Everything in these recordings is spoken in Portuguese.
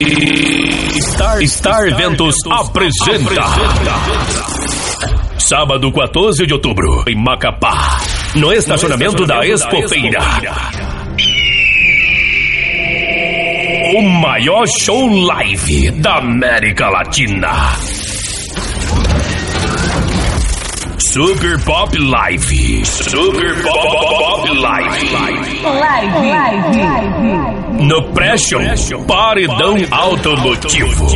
Star, Star Eventos apresenta. Sábado 14 de outubro, em Macapá, no estacionamento da Expofeira. O maior show live da América Latina. Super Pop Live. Super Pop, Pop Live. Live. Live. No Pression, Paredão Automotivo.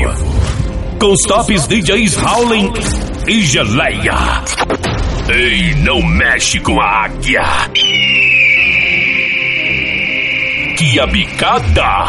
Com os tops DJs Howling e Geleia. Ei, não mexe com a águia. Que a bicada.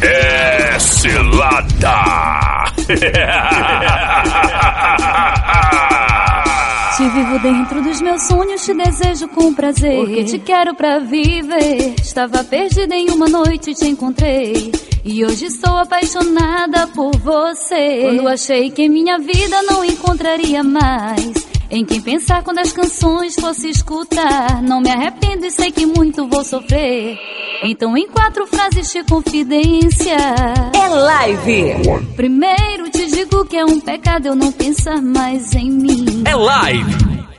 É selada. Te vivo dentro dos meus sonhos, te desejo com prazer. Porque te quero pra viver. Estava perdida em uma noite, te encontrei. E hoje estou apaixonada por você. Quando achei que em minha vida não encontraria mais. Em quem pensar quando as canções fosse escutar. Não me arrependo e sei que muito vou sofrer. Então, em quatro frases de confidência. É live. Primeiro te digo que é um pecado eu não pensar mais em mim. É live.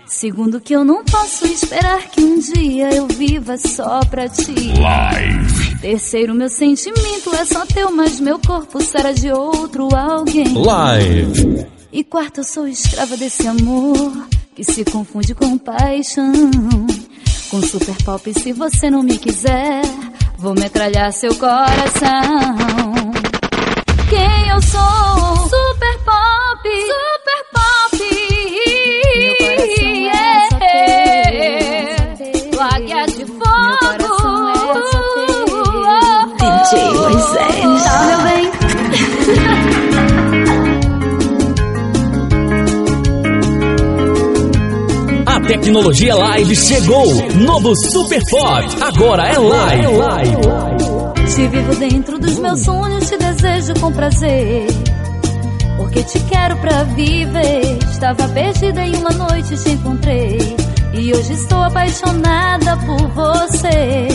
Segundo que eu não posso esperar que um dia eu viva só pra ti. Live. Terceiro, meu sentimento é só teu, mas meu corpo será de outro alguém. Live. E quarto, eu sou escrava desse amor que se confunde com paixão. Com super pop, se você não me quiser, vou metralhar seu coração. Quem eu sou? Super pop, super pop. Meu coração é só teu, do águia de fogo. Meu coração é só teu. DJ Moisés. Tá, meu bem? Tecnologia live chegou. Novo Super Pop. Agora é live. Te vivo dentro dos meus sonhos, te desejo com prazer. Porque te quero pra viver. Estava perdida em uma noite, te encontrei. E hoje estou apaixonada por você.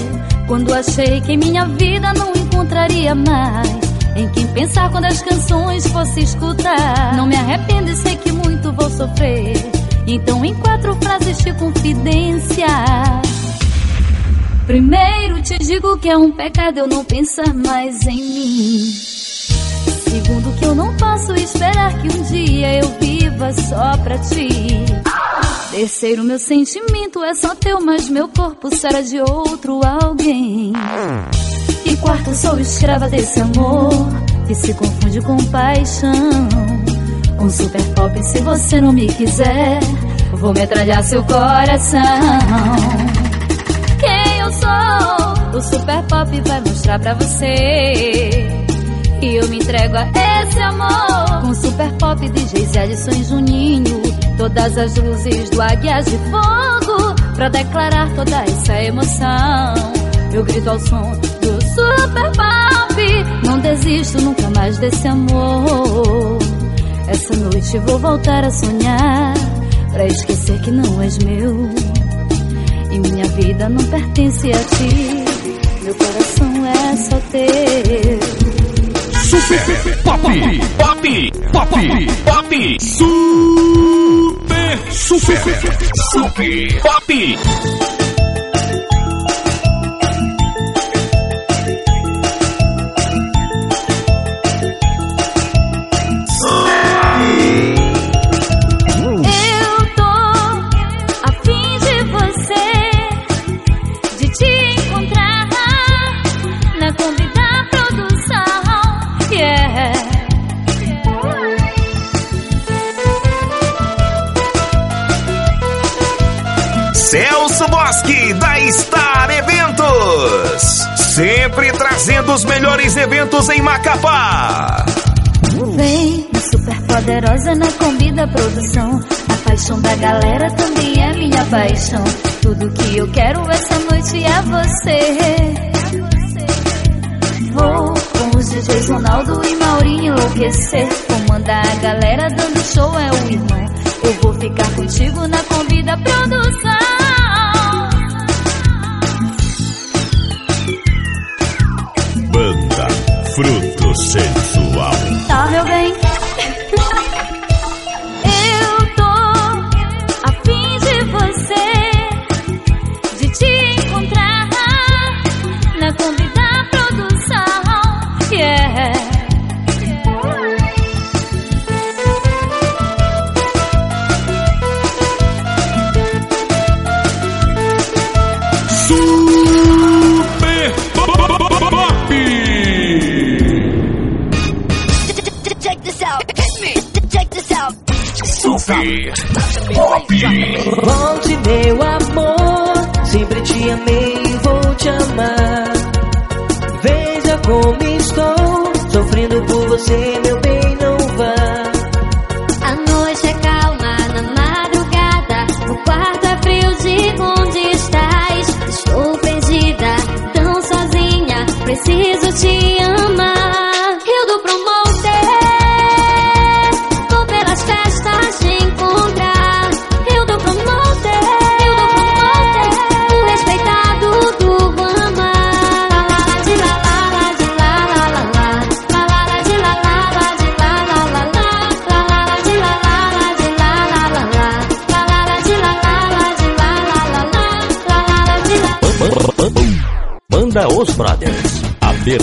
Quando achei que em minha vida não encontraria mais. Em quem pensar quando as canções fosse escutar. Não me arrependo e sei que muito vou sofrer. Então, em quatro frases de confidência. Primeiro te digo que é um pecado eu não pensar mais em mim. Segundo que eu não posso esperar que um dia eu viva só pra ti. Terceiro, meu sentimento é só teu, mas meu corpo será de outro alguém. E quarto, sou escrava desse amor que se confunde com paixão. Um super pop, se você não me quiser, vou metralhar seu coração. Quem eu sou? O super pop vai mostrar pra você. E eu me entrego a esse amor. Com super pop, DJs Edson e Juninho. Todas as luzes do Águias de Fogo. Pra declarar toda essa emoção. Eu grito ao som do super pop. Não desisto nunca mais desse amor. Essa noite vou voltar a sonhar. Pra esquecer que não és meu. E minha vida não pertence a ti. Meu coração é só teu. Super Pop. Pop. Pop. Pop. Super. Super. Super Pop. Sempre trazendo os melhores eventos em Macapá. Vem, super poderosa na Kombi da produção. A paixão da galera também é minha paixão. Tudo que eu quero essa noite é você. Vou com os DJs Ronaldo e Maurinho enlouquecer. Comandar a galera dando show é o irmão. Eu vou ficar contigo na Kombi da produção. Sensual. Tá, meu bem? Super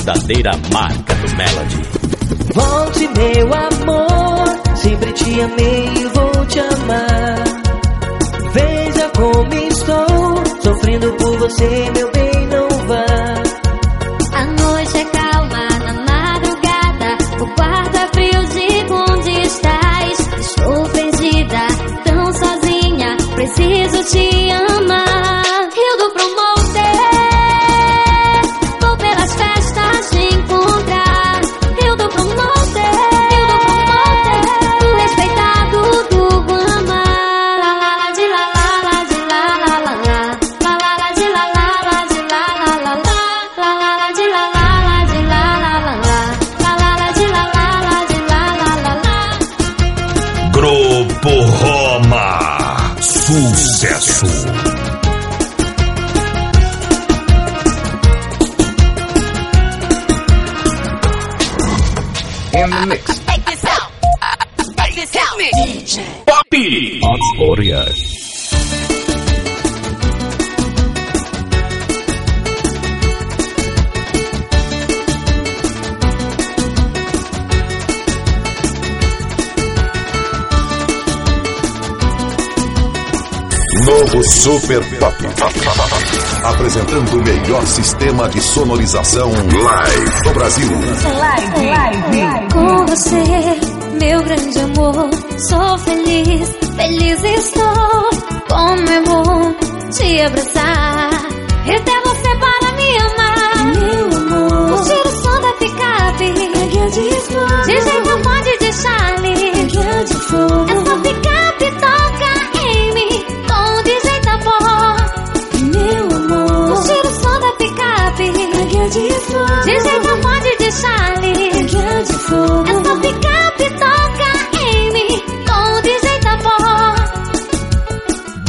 verdadeira marca do Melody. Volte, meu amor, sempre te amei e vou te amar. Veja como estou, sofrendo por você, meu bem, não vá. Super Pop. Apresentando o melhor sistema de sonorização live do Brasil. Live, live. Com você, meu grande amor, sou feliz, feliz estou. Como é bom te abraçar e ter você para me amar. Meu amor, curtir o som da picape, DJ Capone de Charlie. Essa picape DJ Capone de Charlie. Essa picape toca em mim com DJ Tapó.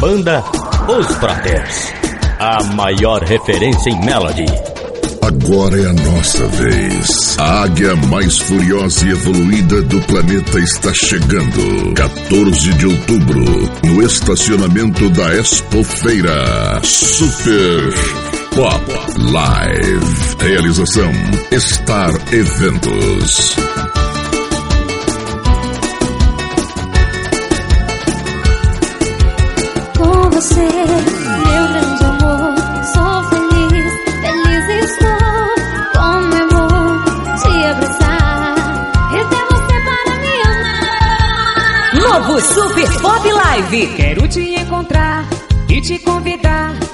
Banda Os Brothers, a maior referência em Melody. Agora é a nossa vez. A águia mais furiosa e evoluída do planeta está chegando. 14 de outubro, no estacionamento da Expo Feira. Super Pop Live. Realização Star Eventos. Com você, meu grande amor, sou feliz, feliz estou. Como é bom te abraçar e ter você para me amar. Novo Super Pop Live. Quero te encontrar e te convidar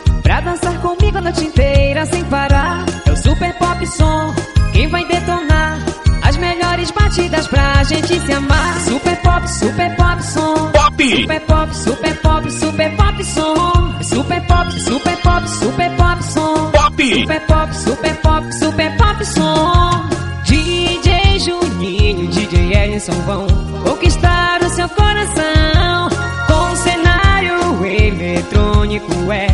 dançar comigo a noite inteira sem parar. É o Super Pop Som quem vai detonar as melhores batidas pra gente se amar. Super Pop, Super Pop Som. Pop! Super Pop, Super Pop, Super Pop Som. Super Pop, Super Pop, Super Pop Som. Pop! Super Pop, Super Pop, Super Pop Som. DJ Juninho, DJ Edson vão conquistar o seu coração. Com um cenário eletrônico é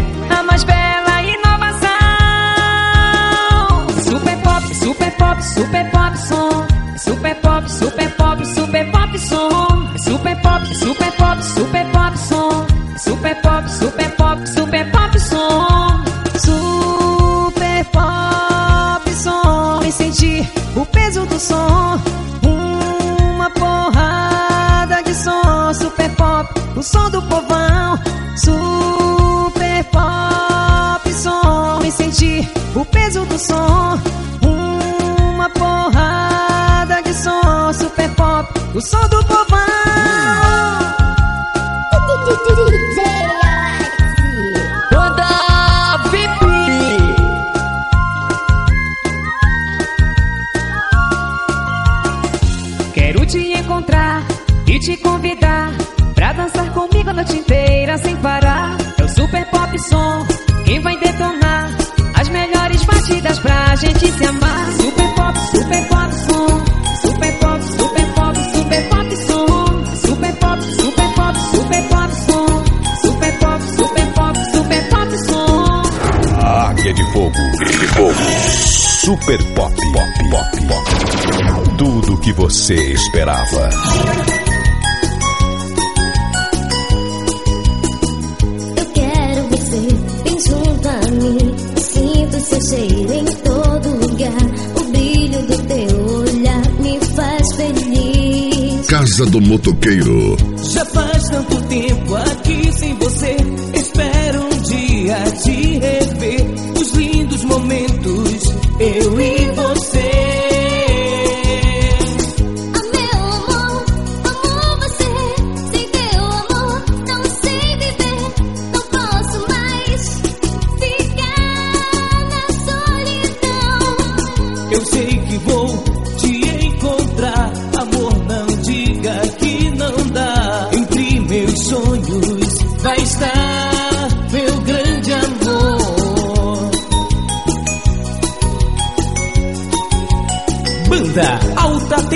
do som Super Pop. Pop, pop, pop. Tudo o que você esperava. Eu quero você bem junto a mim. Sinto seu cheiro em todo lugar. O brilho do teu olhar me faz feliz. Casa do Motoqueiro. Já faz tanto tempo aqui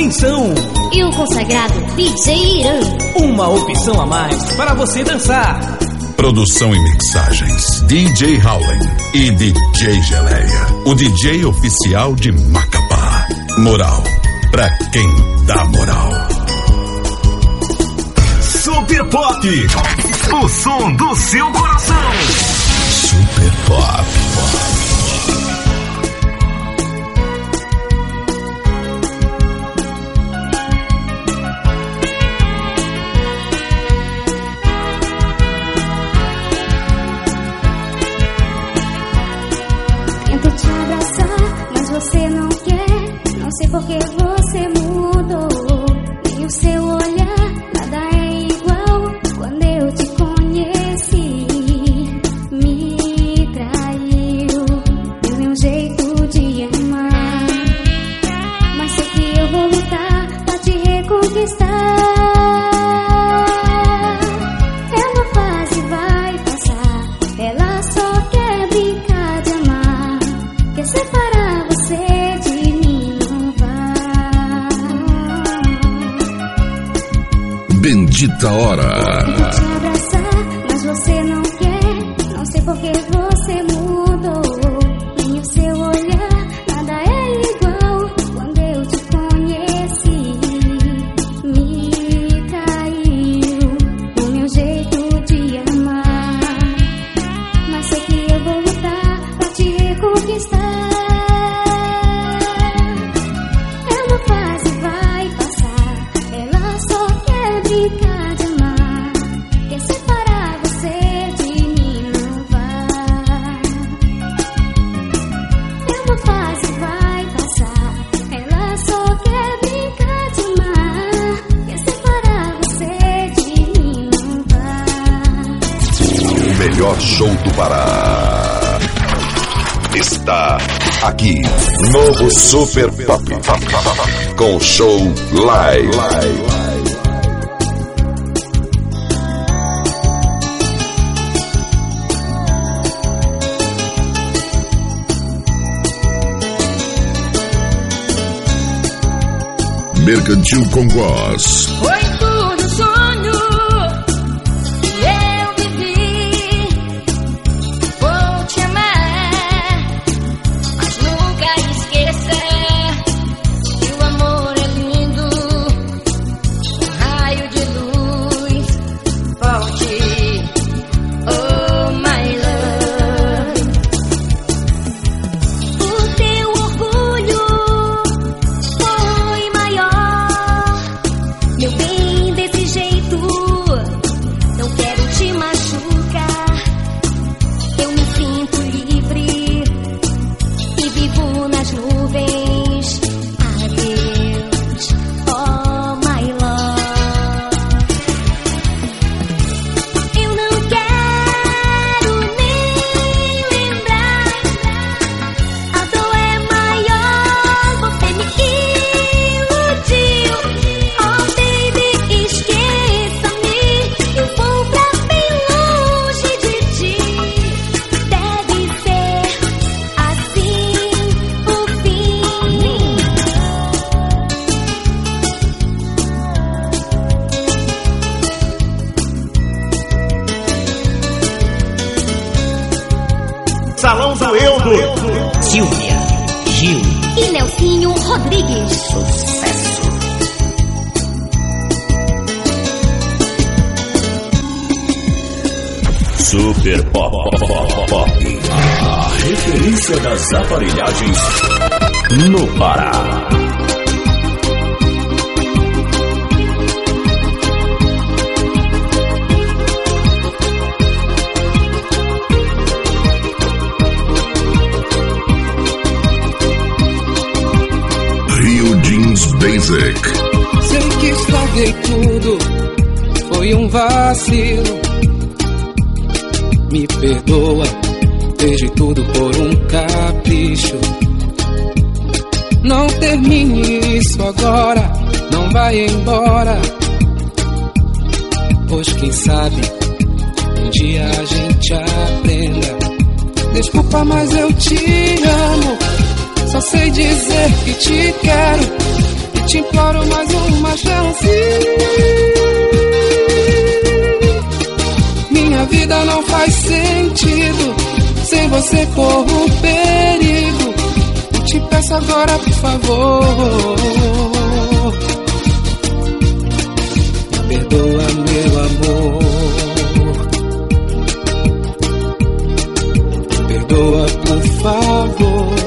Atenção! E o consagrado DJ Irã. Uma opção a mais para você dançar. Produção e mixagens: DJ Howling e DJ Geleia. O DJ oficial de Macapá. Moral pra quem dá moral. Super Pop. O som do seu coração. Super Pop. melhor show do Pará está aqui. Novo Super Pop. Com show live. Mercantil Congoz. Oi! Jeans Basic. Sei que estraguei tudo, foi um vacilo. Me perdoa, desde tudo por um capricho. Não termine isso agora, não vai embora. Pois quem sabe, um dia a gente aprenda. Desculpa, mas eu te amo. Só sei dizer que te quero te imploro mais uma chance. Minha vida não faz sentido, sem você corro perigo. Te peço agora, por favor. Perdoa, meu amor. Perdoa, por favor.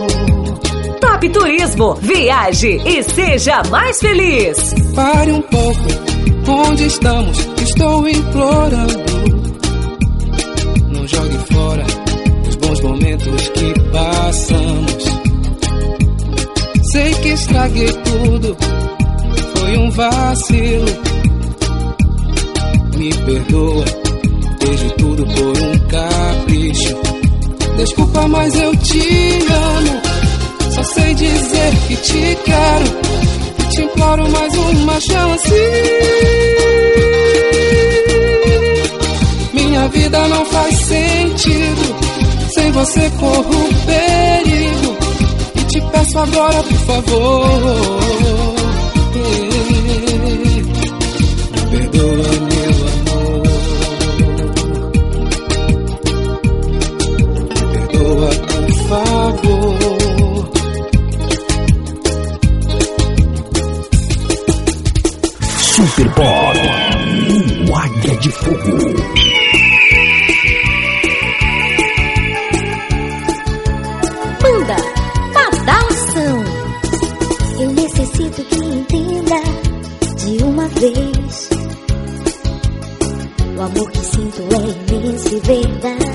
Top Turismo. Viaje e seja mais feliz. Pare um pouco, onde estamos? Estou implorando. Não jogue fora os bons momentos que passamos. Sei que estraguei tudo, foi um vacilo. Me perdoa, desde tudo por um capricho. Desculpa, mas eu te amo. Sei dizer que te quero e te imploro mais uma chance. Minha vida não faz sentido, sem você corro perigo. E te peço agora, por favor. Perdoa, meu de Fogo. Badalção. Eu necessito que entenda de uma vez. O amor que sinto é imenso e verdadeiro.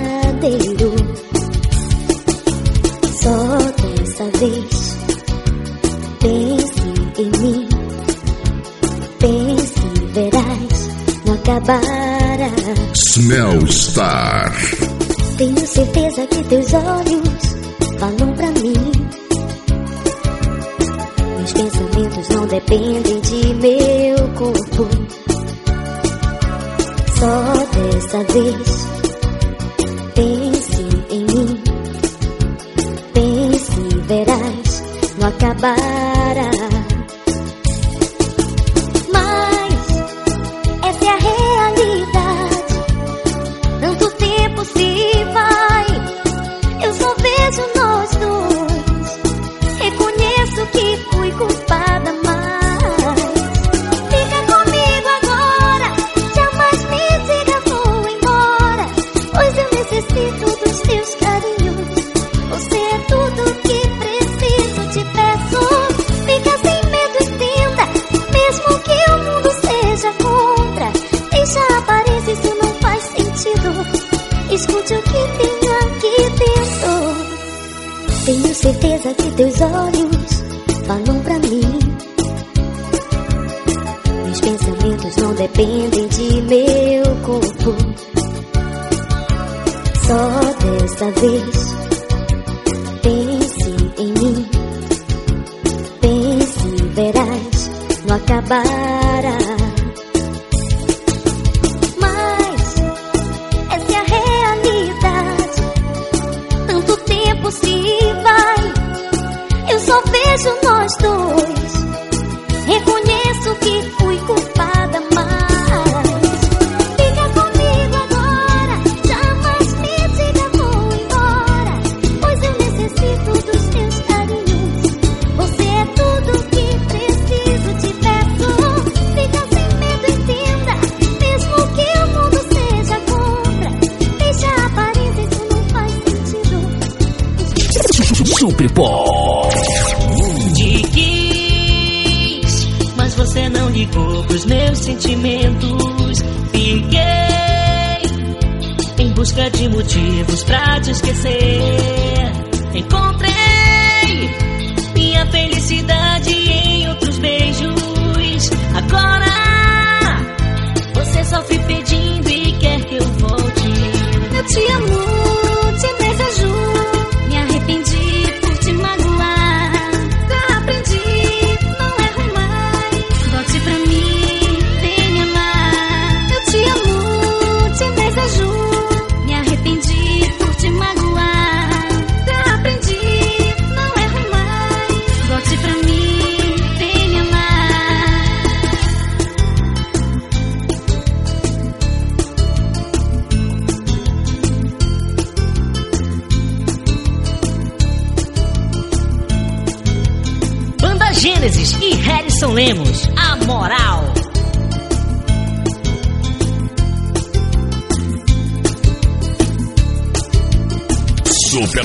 Smell Star. Tenho certeza que teus olhos falam pra mim. Meus pensamentos não dependem de meu corpo. Só dessa vez, sentimentos. Fiquei em busca de motivos pra te esquecer. Encontrei minha felicidade em outros beijos. Agora você sofre pedindo e quer que eu volte. Eu te amo.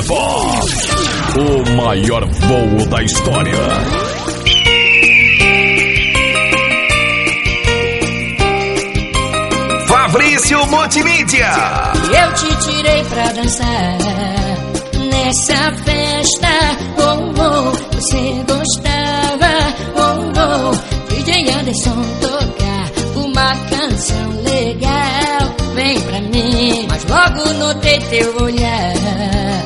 Voz, o maior voo da história. Fabrício Multimídia. Eu te tirei pra dançar nessa festa. Oh, oh, você gostava. Oh, oh, DJ Anderson tocar uma canção legal. Vem pra mim, mas logo notei teu olhar.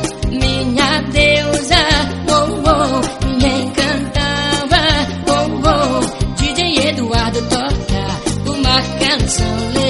Slowly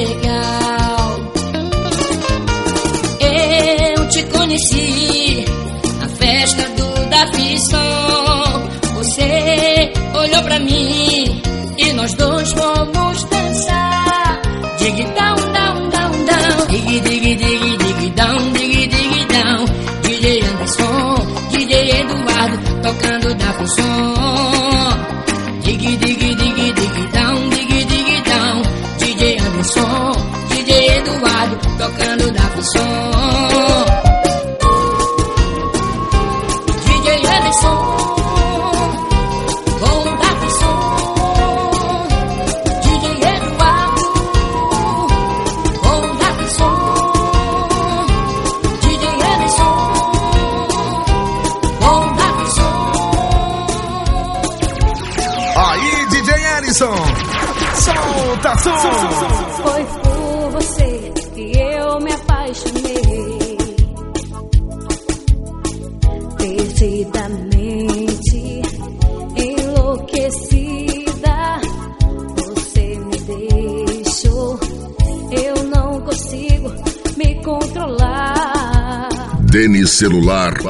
celular.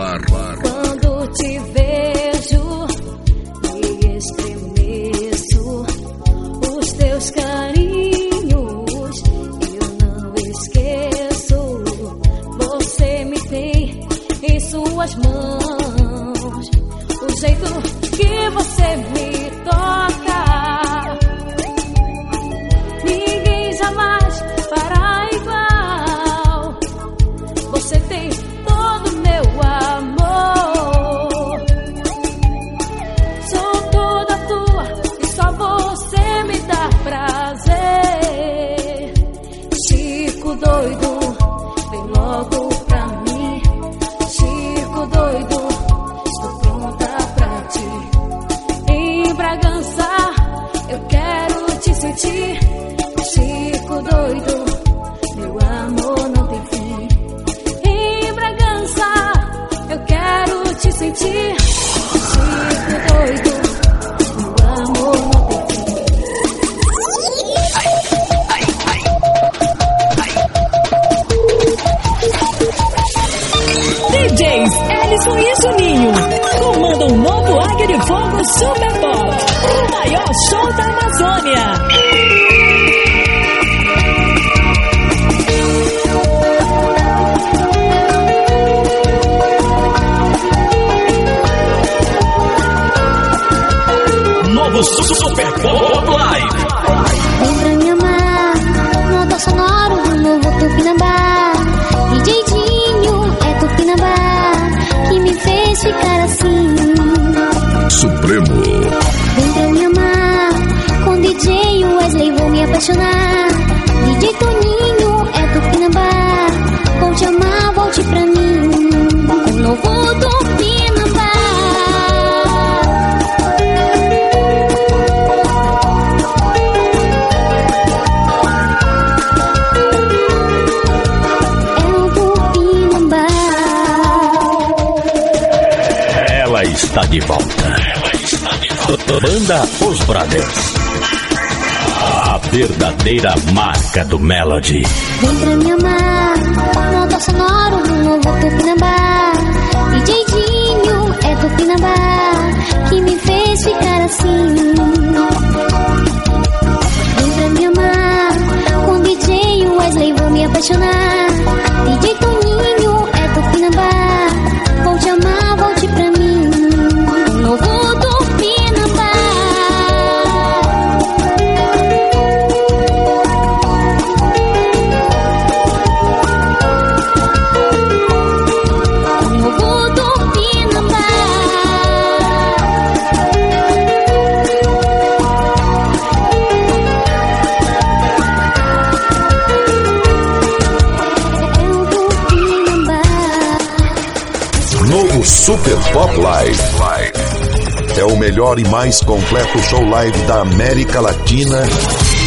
De volta. Ela está de volta. Banda Os Brothers. A verdadeira marca do Melody. Vem pra me amar, motor sonoro do novo Tupinambá. DJ Dinho é Tupinambá, que me fez ficar assim. Vem pra me amar, com DJ Wesley vou me apaixonar. DJ Toninho Super Pop Live. É o melhor e mais completo show live da América Latina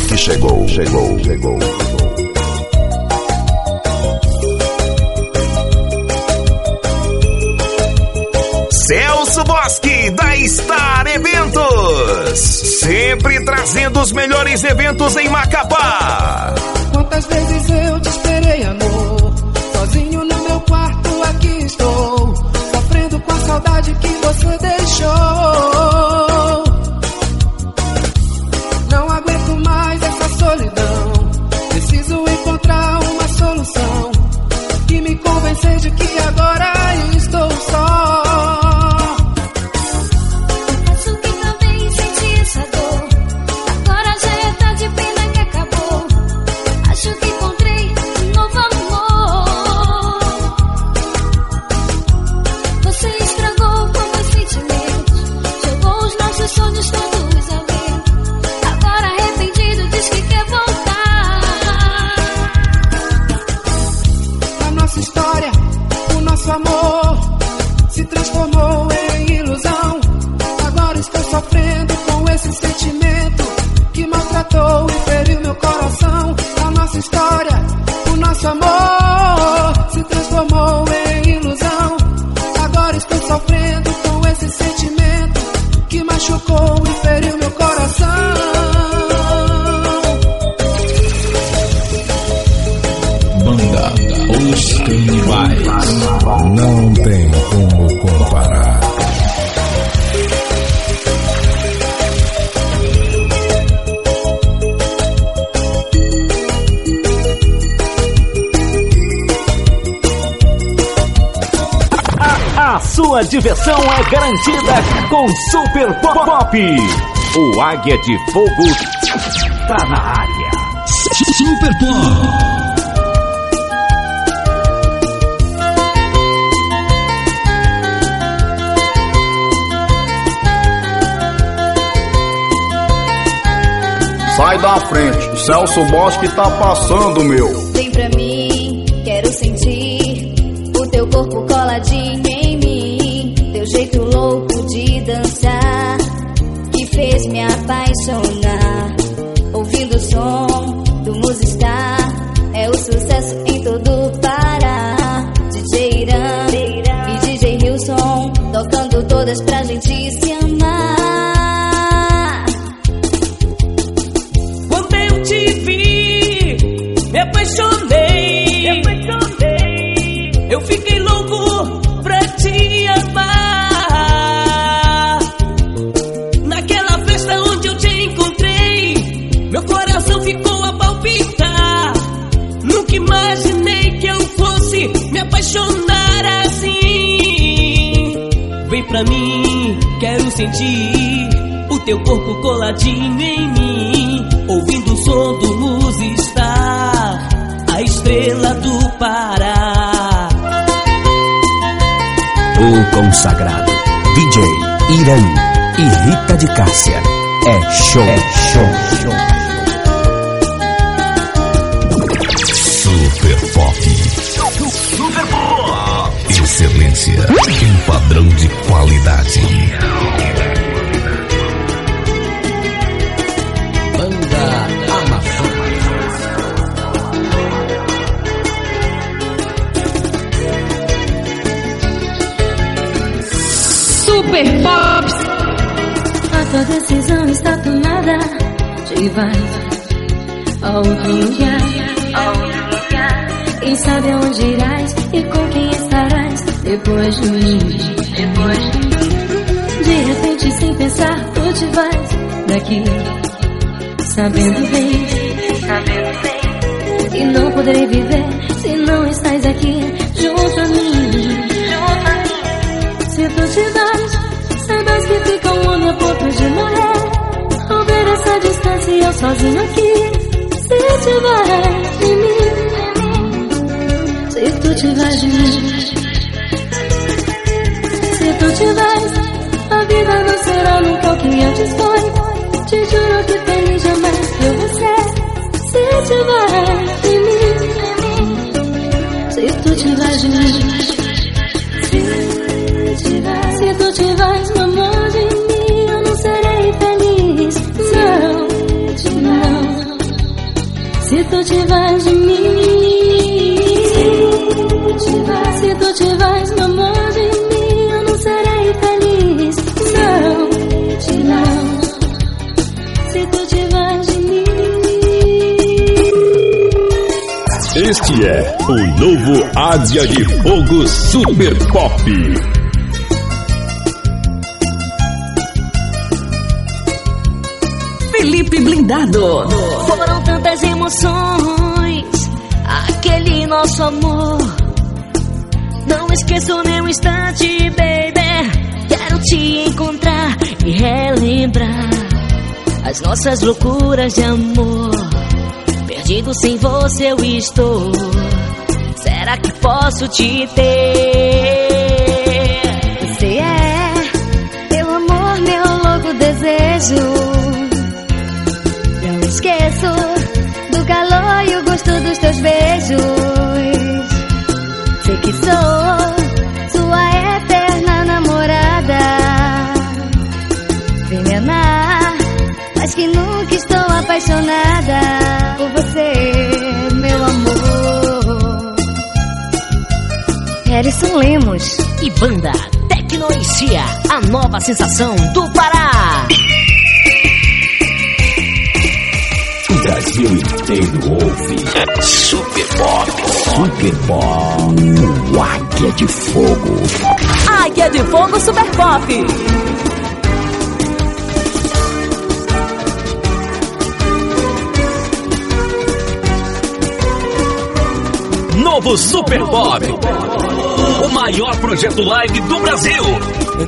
que chegou, chegou, chegou. Celso Bosque da Star Eventos. Sempre trazendo os melhores eventos em Macapá. Quantas vezes eu te com Super Pop. Pop. O Águia de Fogo tá na área. Super Pop. Sai da frente, o Celso Bosque tá passando, meu. Vem pra mim, pra mim, quero sentir o teu corpo coladinho em mim, ouvindo o som do Musistar, a estrela do Pará. O consagrado DJ Irã e Rita de Cássia. É show, é show, show. Padrão de qualidade. Banda Amazonas. Super Pop. A tua decisão está tomada. Te vai a outro lugar. A outro lugar. Quem sabe aonde irás e com quem estarás depois de mim. Depois de repente, sem pensar, tu te vais daqui. Sabendo bem, sabendo bem. E não poderei viver se não estás aqui junto a mim. Se tu te vais, saibas que fica um homem a ponto de morrer. Ao ver essa distância eu sozinho aqui. Se te vais de mim, se tu te vais de mim. Se tu te vais, a vida não será nunca o que antes foi. Te juro que feliz jamais eu vou ser. Se vais de mim, se tu te vais de mim. Se tu te vais, de mim, eu não serei feliz. Não, não. Se tu te vais de mim, Este é o novo Ásia de Fogo Super Pop. Felipe Blindado. Foram tantas emoções, aquele nosso amor. Não esqueço nem um instante, baby. Quero te encontrar e relembrar as nossas loucuras de amor. Perdido sem você eu estou. Será que posso te ter? Você é meu amor, meu louco desejo. Não esqueço do calor e o gosto dos teus beijos. Apaixonada por você, meu amor. Harrison Lemos e banda Tecnoicia, a nova sensação do Pará. O Brasil inteiro ouve. Super Pop. Super Pop. O Águia de Fogo. Águia de Fogo Super Pop. Novo Super Pop. O maior projeto live do Brasil.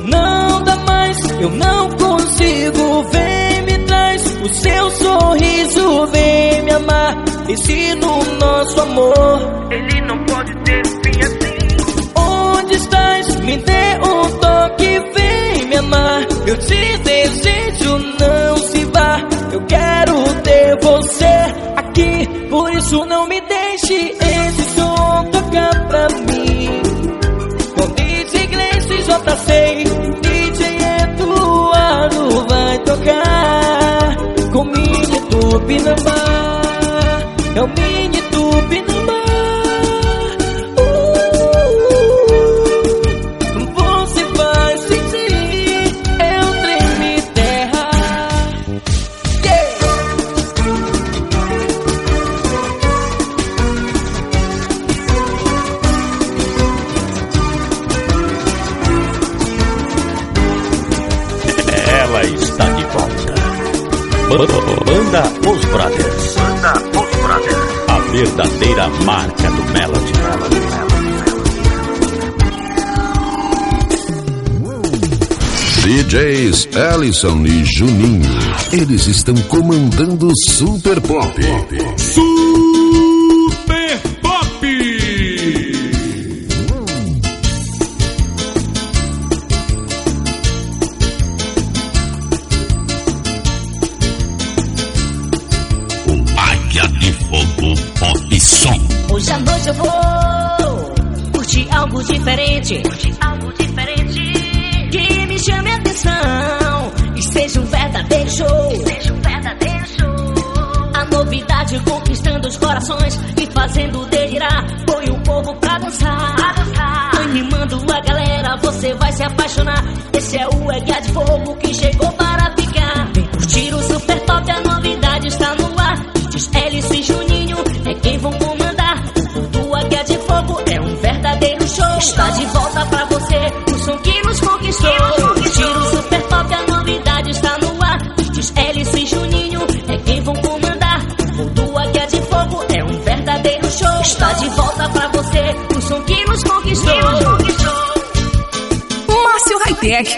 Não dá mais, eu não consigo. Vem, me traz o seu sorriso. Vem me amar, ensina o nosso amor. Ele não pode ter fim assim. Onde estás? Me dê um toque. Vem me amar, eu te desejo. Não se vá, eu quero ter você aqui. Por isso não me deixe E JC DJ Eduardo vai tocar Com mini Tupinambá. É o mini está de volta. Ba- Banda Os Brothers. Banda Os Brothers. A verdadeira marca do Melody. DJs Ellison e Juninho. Eles estão comandando o Super Pop. Super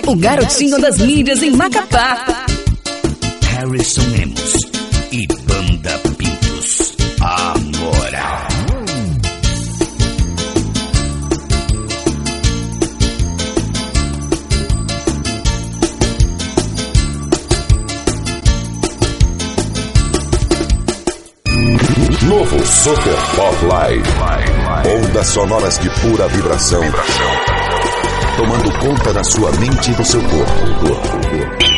o garotinho das mídias em Macapá. Harrison Lemos e Banda Pintos. Agora. Novo Super Pop Live. Ondas sonoras de pura vibração. Tomando conta da sua mente e do seu corpo. Fala,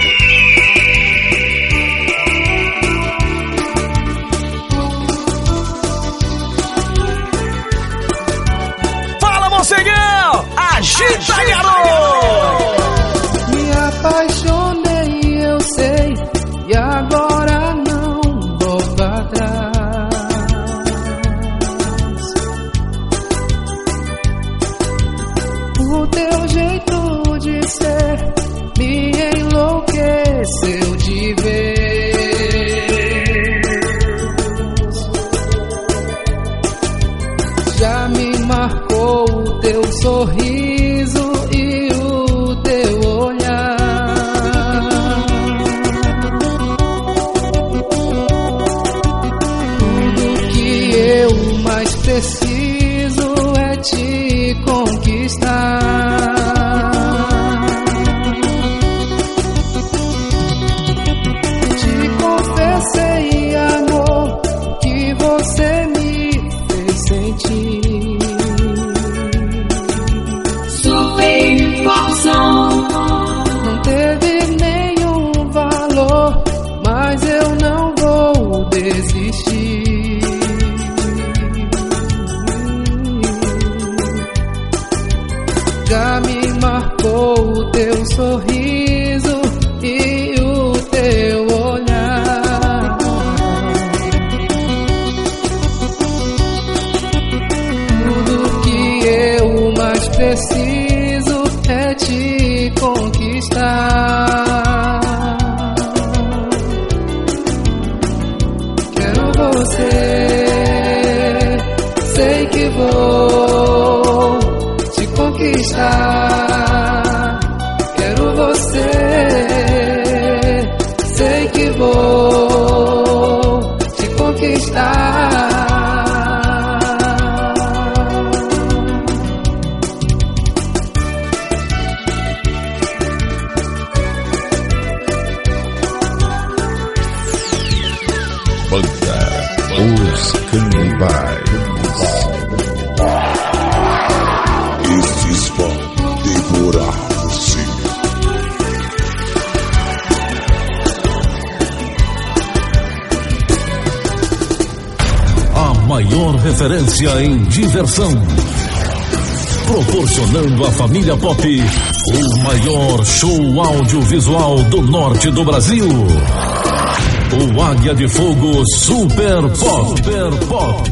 Pop o maior show audiovisual do norte do Brasil. O Águia de Fogo Super Pop. Super Pop.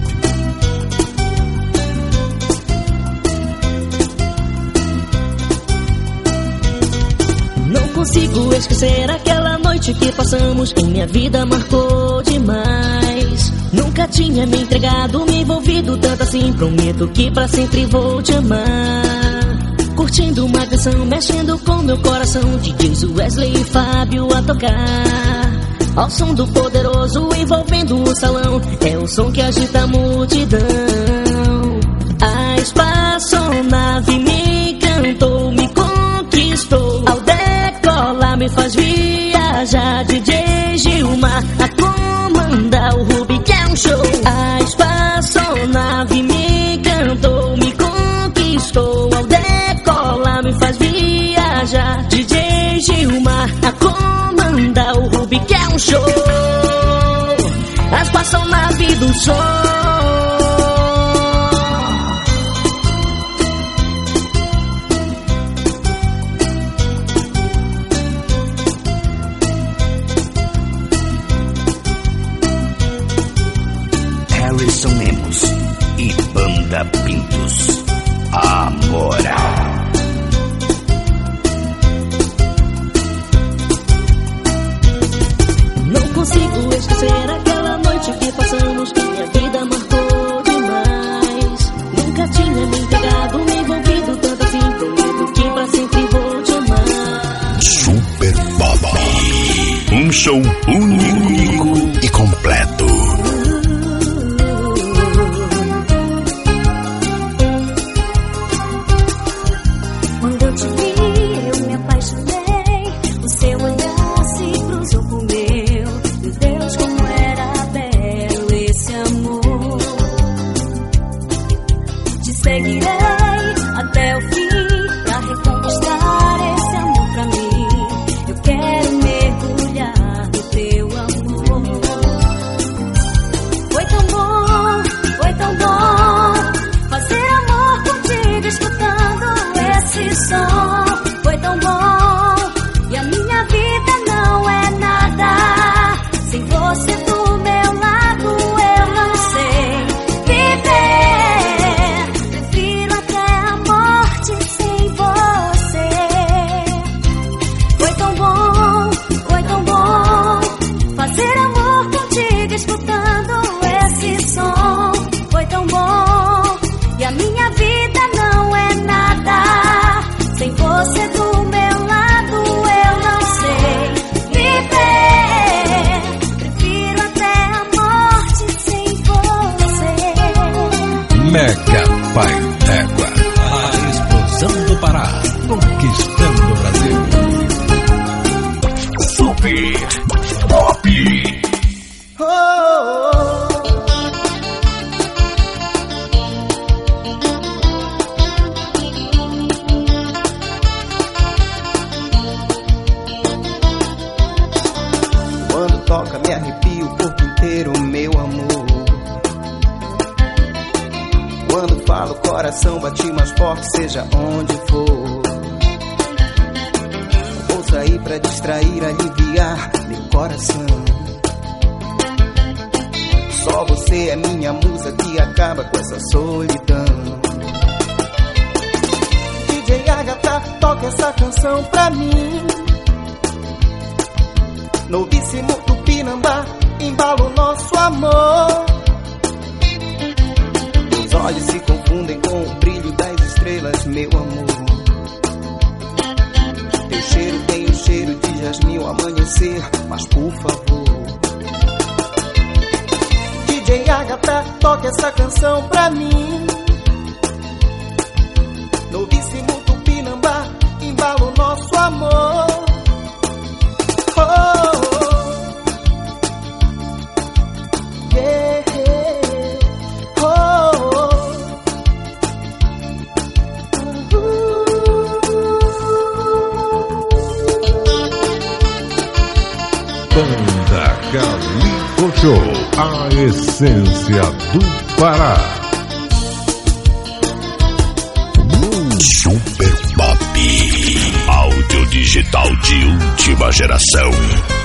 Não consigo esquecer aquela noite que passamos. Em minha vida marcou demais. Nunca tinha me entregado, me envolvido tanto assim. Prometo que pra sempre vou te amar. Curtindo uma canção, mexendo com meu coração. DJs Wesley e Fábio a tocar. Ao som do poderoso envolvendo o salão. É o som que agita a multidão. A espaçonave me encantou, me conquistou. Ao decolar me faz viajar. A o Rubi que é um show. A espaçonave do som. Passamos minha vida marcou demais. Nunca tinha me entregado, me envolvido tanto assim. Prometo que pra sempre vou te amar. Super Baba. Um show único. 心。Folha do Pará. Super Pop. Áudio digital de última geração.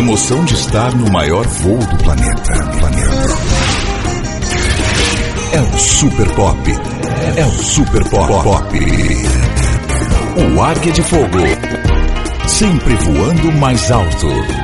Emoção de estar no maior voo do planeta. Planeta. É o Super Pop. É o Super Pop. Pop. O Águia de Fogo. Sempre voando mais alto.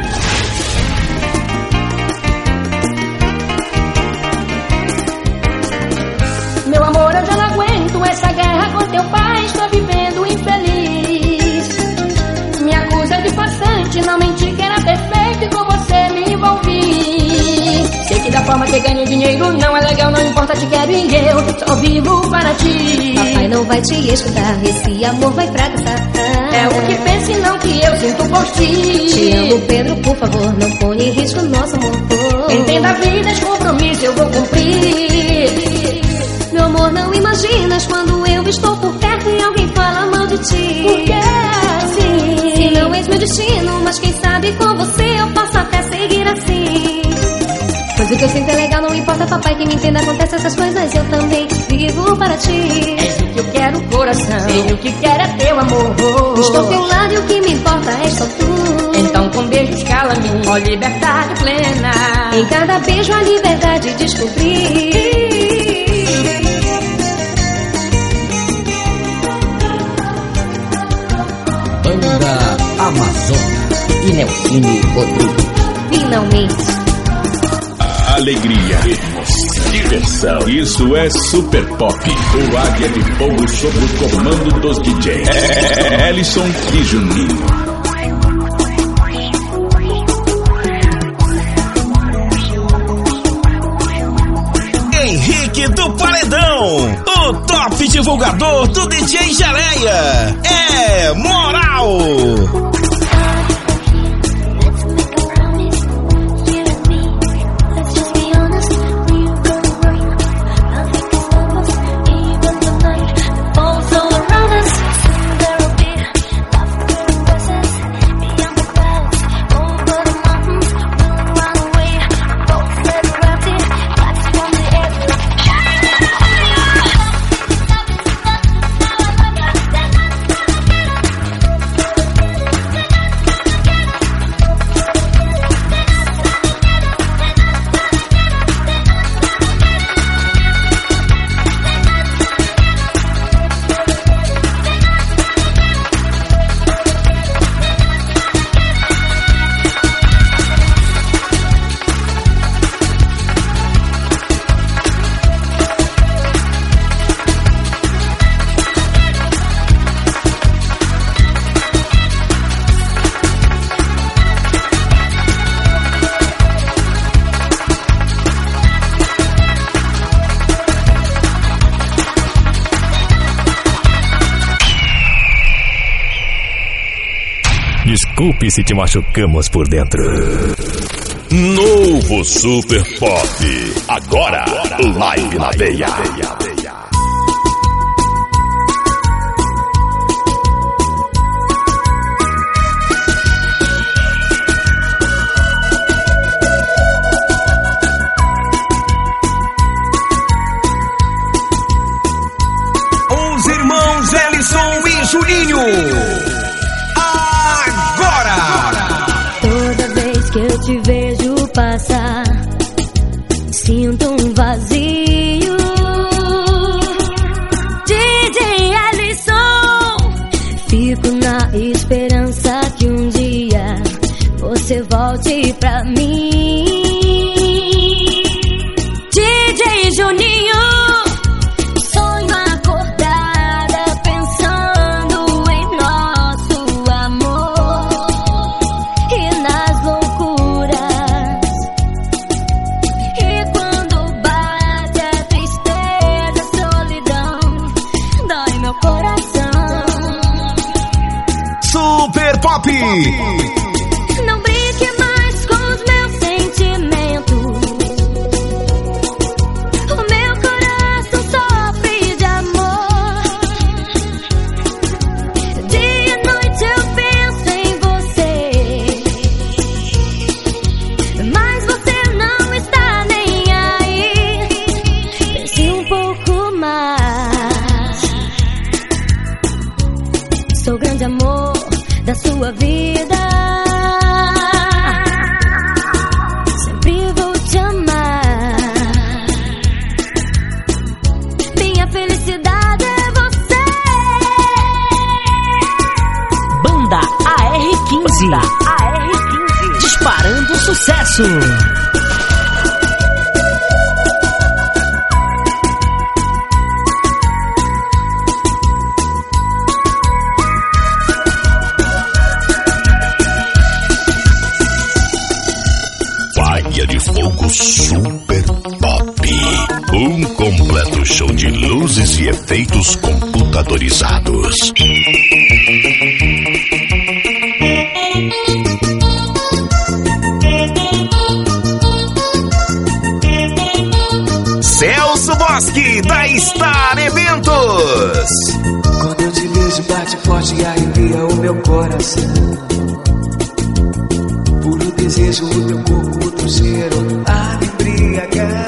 Que ganho dinheiro não é legal, não importa, te quero e eu só vivo para ti. Papai não vai te escutar, esse amor vai fracassar. É o que pense não que eu sinto por ti. Te amo, Pedro, por favor, não ponha em risco nosso amor. Entenda a vida, esse compromisso eu vou cumprir. Meu amor, não imaginas quando eu estou por perto e alguém fala mal de ti. Por que assim? Se não és meu destino, mas quem sabe com você eu posso até seguir assim. Pois o que eu sinto é legal, não importa, papai, que me entenda, acontece essas coisas, eu também vivo para ti. És o que eu quero, coração. E o que quero é teu amor. Estou ao teu lado e o que me importa é só tu. Então com beijos cala-me, ó liberdade plena. Em cada beijo a liberdade descobri. Banda Amazônia e Nelsinho Rodrigues. Finalmente. Alegria, diversão. Isso é Super Pop. O Águia de Fogo sob o comando dos DJs. É Ellison e Juninho. Henrique do Paredão, o top divulgador do DJ Geleia. É moral! Se te machucamos por dentro. Novo Super Pop. Agora, live na veia. Te vejo Star Eventos. Quando eu te vejo, bate forte e arrepia o meu coração. Puro desejo, o teu corpo, o teu cheiro, a me embriagar.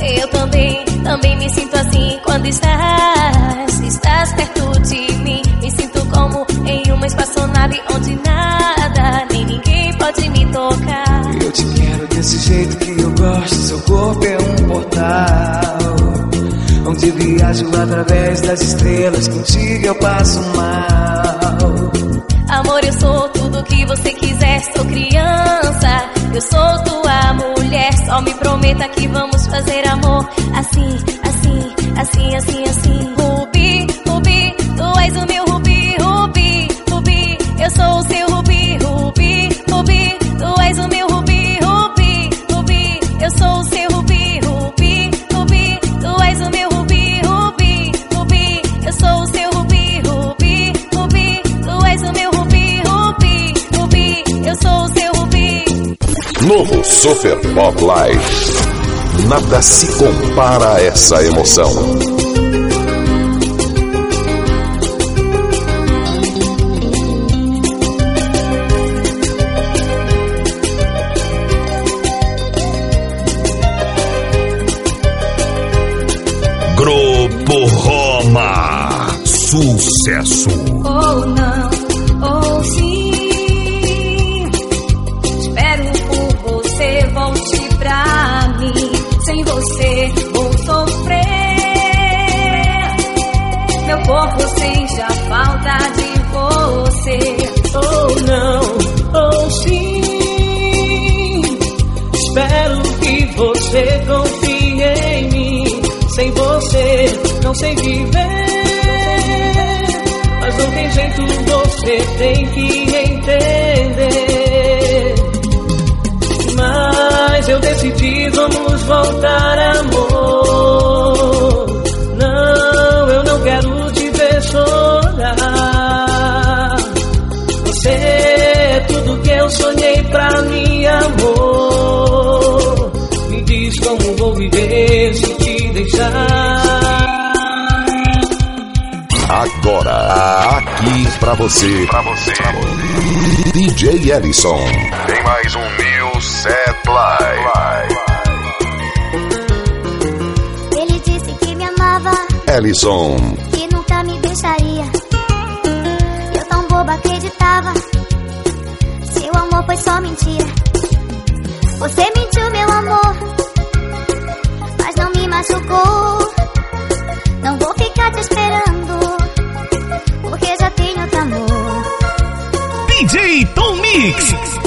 Eu também, também me sinto assim quando estás, estás perto de mim. Me sinto como em uma espaçonave onde nada, nem ninguém pode me tocar. Eu te quero desse jeito que eu gosto. Seu corpo é um portal. Onde viajo através das estrelas. Contigo eu passo mal. Amor, eu sou tudo que você quiser. Sou criança, eu sou tua mulher. Só me prometa que vamos fazer amor assim, assim, assim, assim, assim. Rubi, Rubi, tu és o meu Rubi, Rubi, Rubi. Eu sou o Novo Super Pop Live. Nada se compara a essa emoção. Grupo Roma. Sucesso. Você tem que entender. Mas eu decidi, vamos voltar, Aqui pra você. Pra você. DJ Ellison. Tem mais um Mil Set Live. Ele disse que me amava, Ellison. que nunca me deixaria. Eu tão boba acreditava. Seu amor foi só mentira. Você mentiu, meu amor, mas não me machucou. Não vou ficar te esperando, DJ Tom Mix.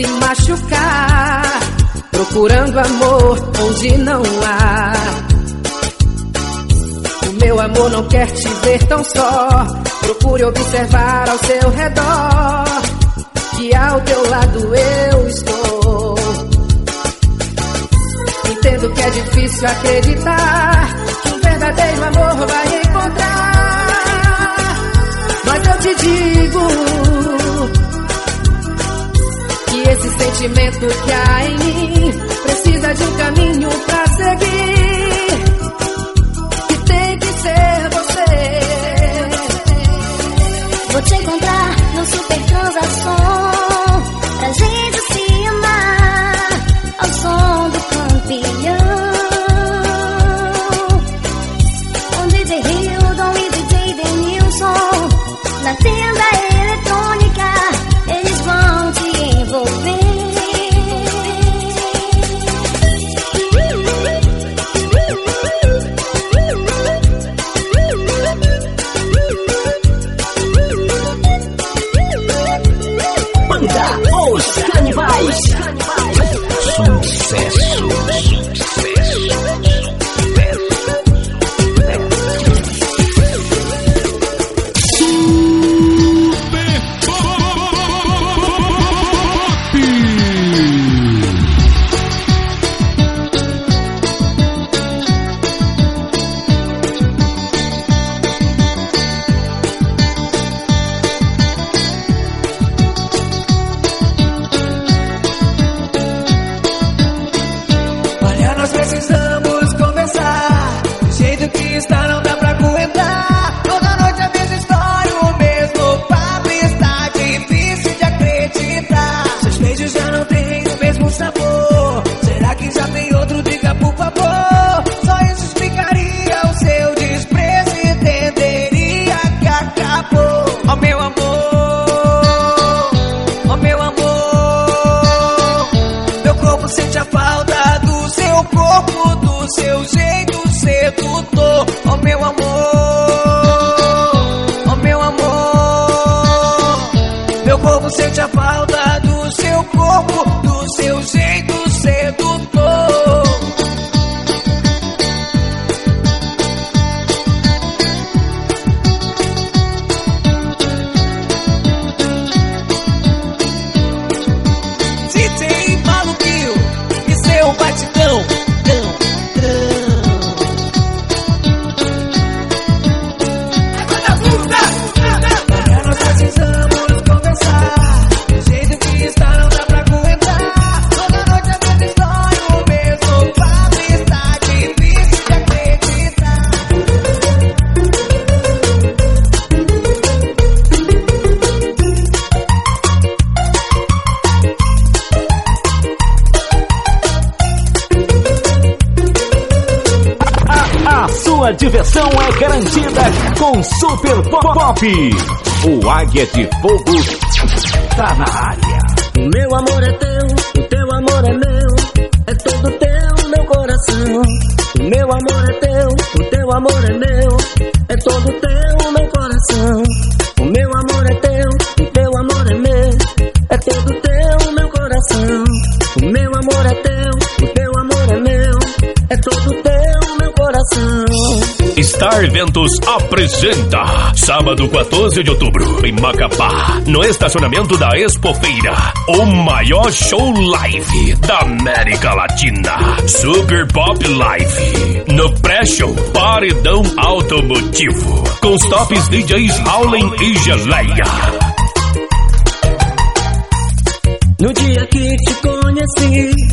se machucar, procurando amor onde não há. O meu amor não quer te ver tão só. Procure observar ao seu redor, que ao teu lado eu estou. Entendo que é difícil acreditar que um verdadeiro amor vai encontrar, mas eu te digo sentimento que há em mim precisa de um caminho pra seguir. O Águia de Fogo tá na área. O meu amor é teu, o teu amor é meu, é todo teu, meu coração. O meu amor é teu, o teu amor é meu, é todo teu, meu coração. O meu amor é teu, o teu amor é meu, é todo teu, meu coração. O meu amor é teu, o teu amor é meu, é todo teu, meu coração. Star Eventos apresenta sábado 14 de outubro em Macapá, no estacionamento da Expofeira, o maior show live da América Latina, Super Pop Live. No pré-show, paredão automotivo, com os tops DJs Howling e Geleia. No dia que te conheci,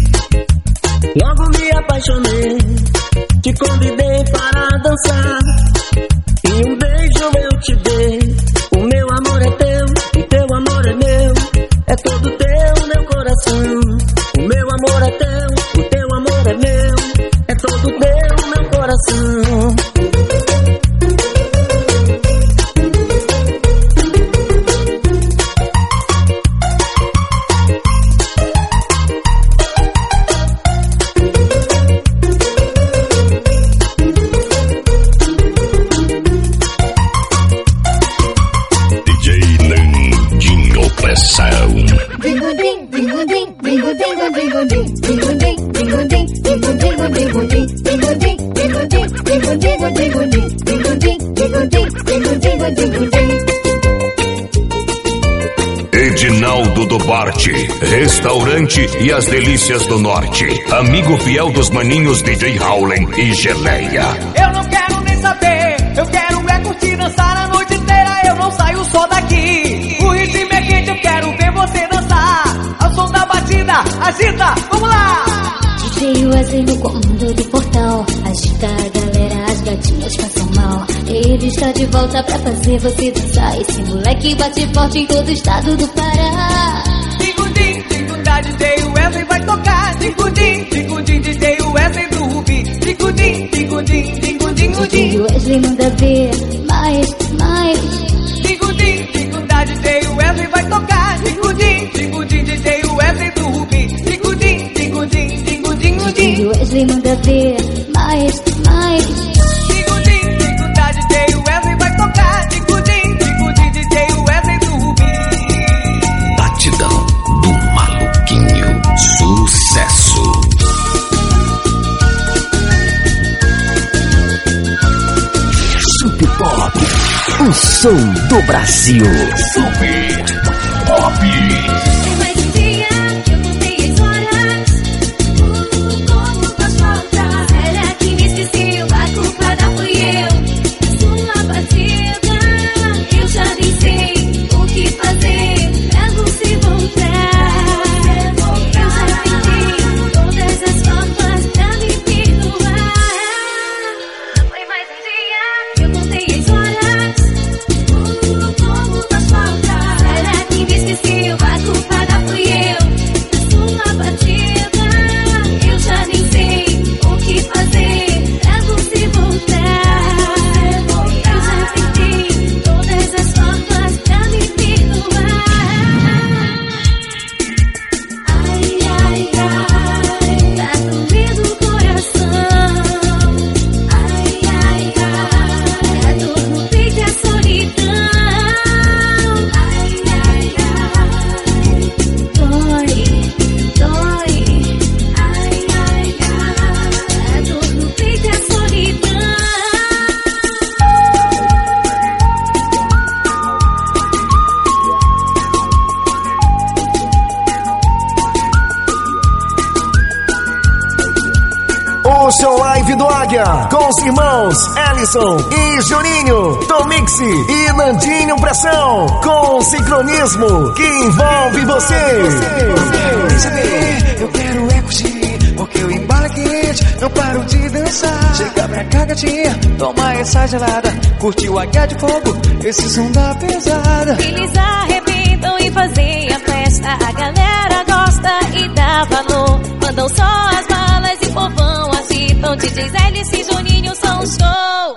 Restaurante e as Delícias do Norte. Amigo fiel dos maninhos DJ Howlen e Geleia. Eu não quero nem saber, eu quero é curtir, dançar a noite inteira, eu não saio só daqui. O ritmo é quente, eu quero ver você dançar. Ao som da batida, agita, vamos lá! DJ Wesley no comando do portal. Agita a galera, as gatinhas passam mal. Ele está de volta pra fazer você dançar. Esse moleque bate forte em todo o estado do Pará. Digundá, DJ Wesley vai tocar. Digundim, digundim, DJ Wesley do Rubi. Digundim, digundim, digundim, DJ digundim. Wesley manda ver mais, mais. Digundim, digundá, DJ Wesley vai tocar. Digundim, digundim, DJ Wesley do Rubi. Digundim, digundim, digundim, DJ digundim. Wesley manda ver mais. O som do Brasil. Super Pop. E Juninho, Tomix e Nandinho Pressão, com sincronismo que envolve você. Eu quero é curtir, porque o embalo é quente, não paro de dançar. Chega pra cá, gatinha, toma essa gelada, curte o águia de fogo, esse som da pesada. Eles arrebentam e fazem a festa A galera gosta e dá valor Mandam só as balas e povão agitam DJs Alice e Juninho são show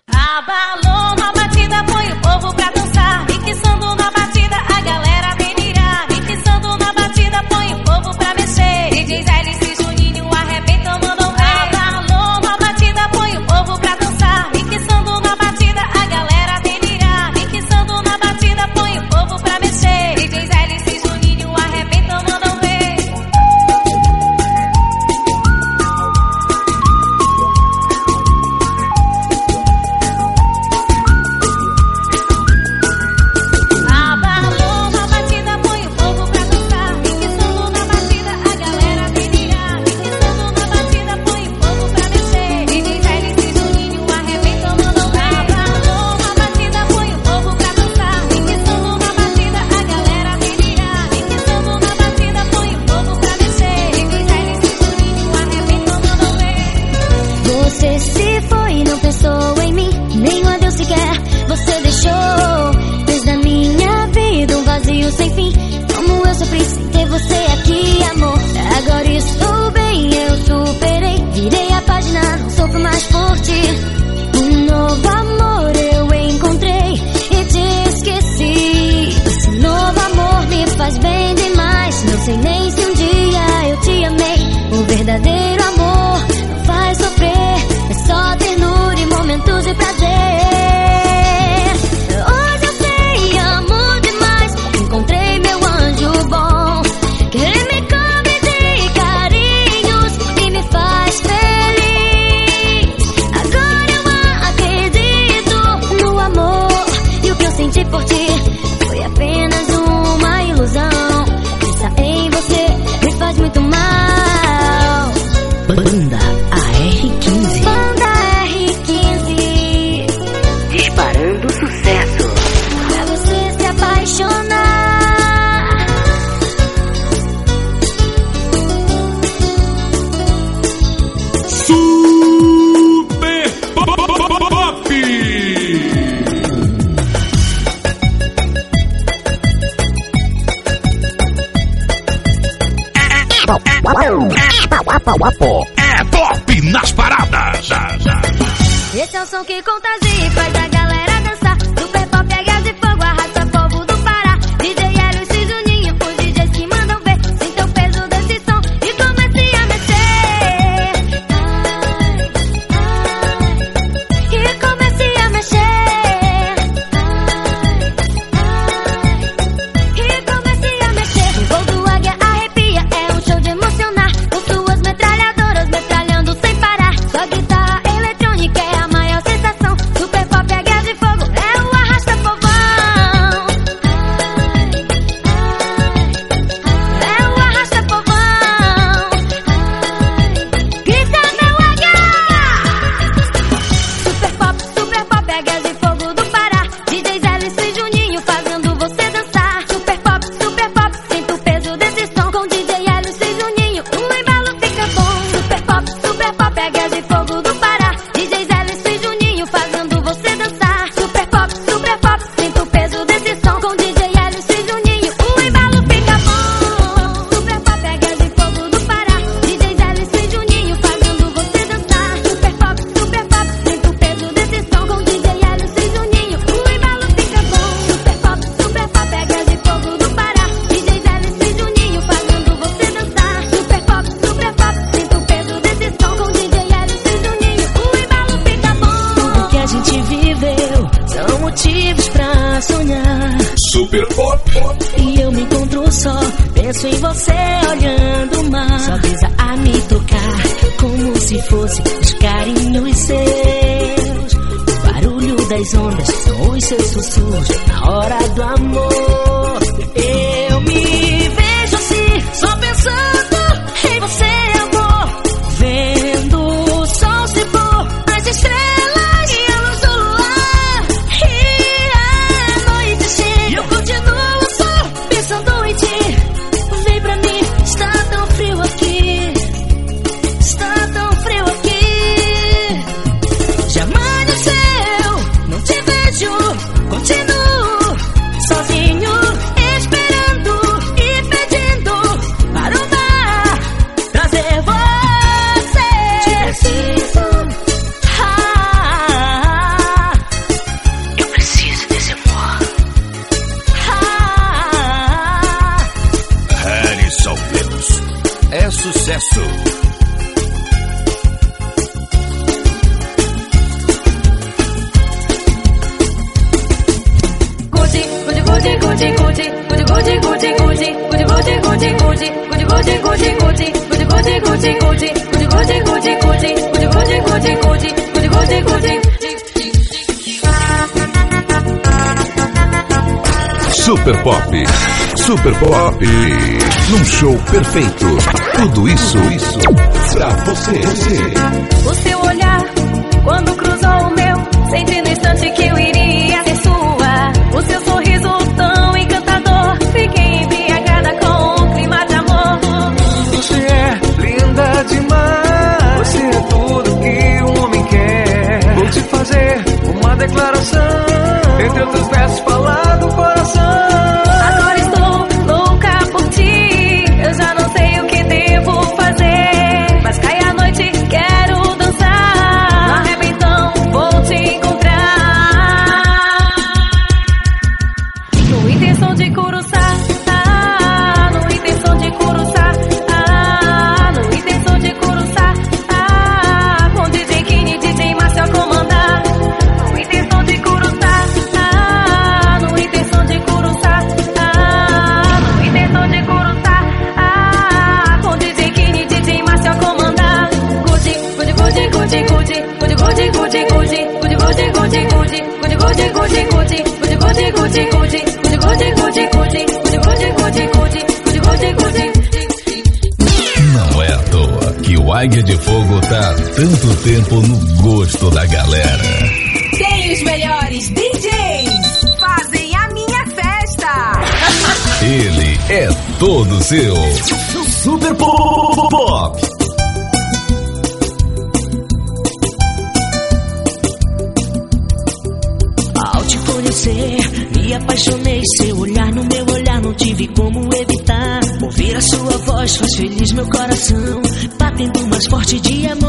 verdadeiro. você olhando mar, Só brisa a me tocar, como se fosse os carinhos seus. O barulho das ondas são os seus sussurros na hora do amor. Super Pop. Num show perfeito. Tudo isso, isso, pra você. O seu olhar, quando cruzou o meu, senti no instante que eu iria ser sua. O seu sorriso tão encantador, fiquei embriagada com um clima de amor. Você é linda demais. Você é tudo que um homem quer. Vou te fazer uma declaração. Entre Águia de Fogo tá há tanto tempo no gosto da galera. Tem os melhores DJs, fazem a minha festa. Ele é todo seu. Super Pop. Ao te conhecer, me apaixonei. Seu olhar no meu olhar, não tive como evitar. Ouvir a sua voz faz feliz meu coração forte de amor